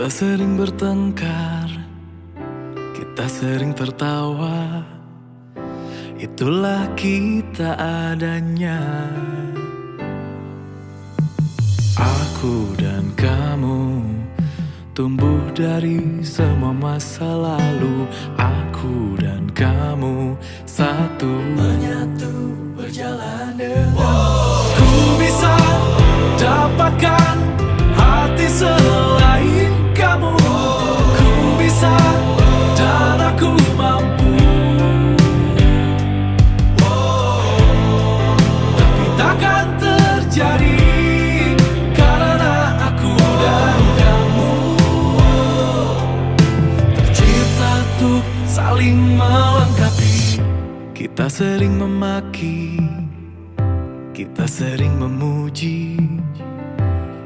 Kita sering bertengkar, kita sering tertawa. Itulah kita adanya. Aku dan kamu tumbuh dari semua masa lalu. Takkan terjadi karena aku dan kamu tercipta untuk saling melengkapi. Kita sering memaki, kita sering memuji.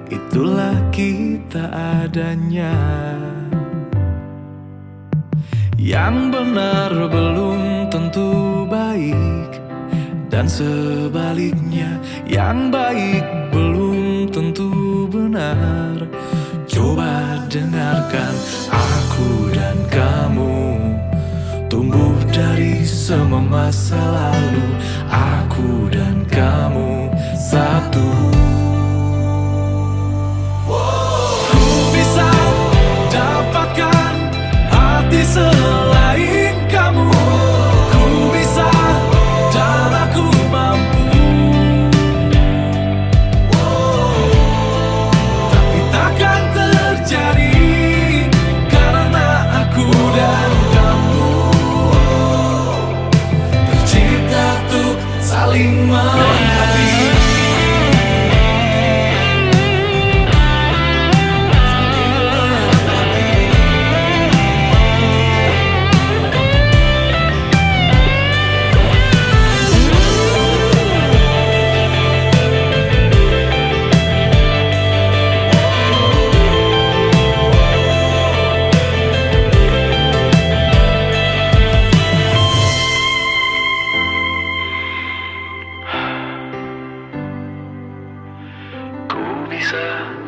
Itulah kita adanya. Yang benar belum tentu baik dan sebaliknya yang baik belum tentu benar. Coba dengarkan aku dan kamu tumbuh dari semua masa lalu. Aku dan kamu satu.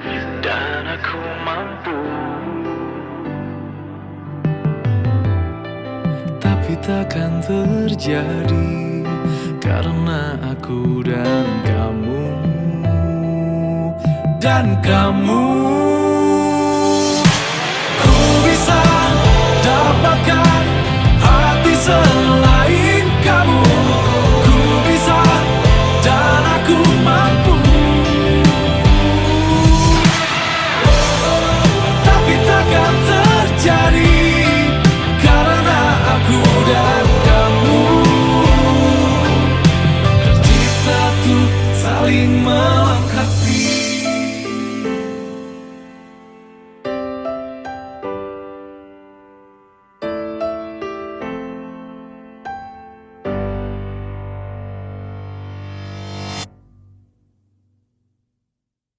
Bisa dan aku mampu. Tapi takkan terjadi Karena aku dan kamu. Dan kamu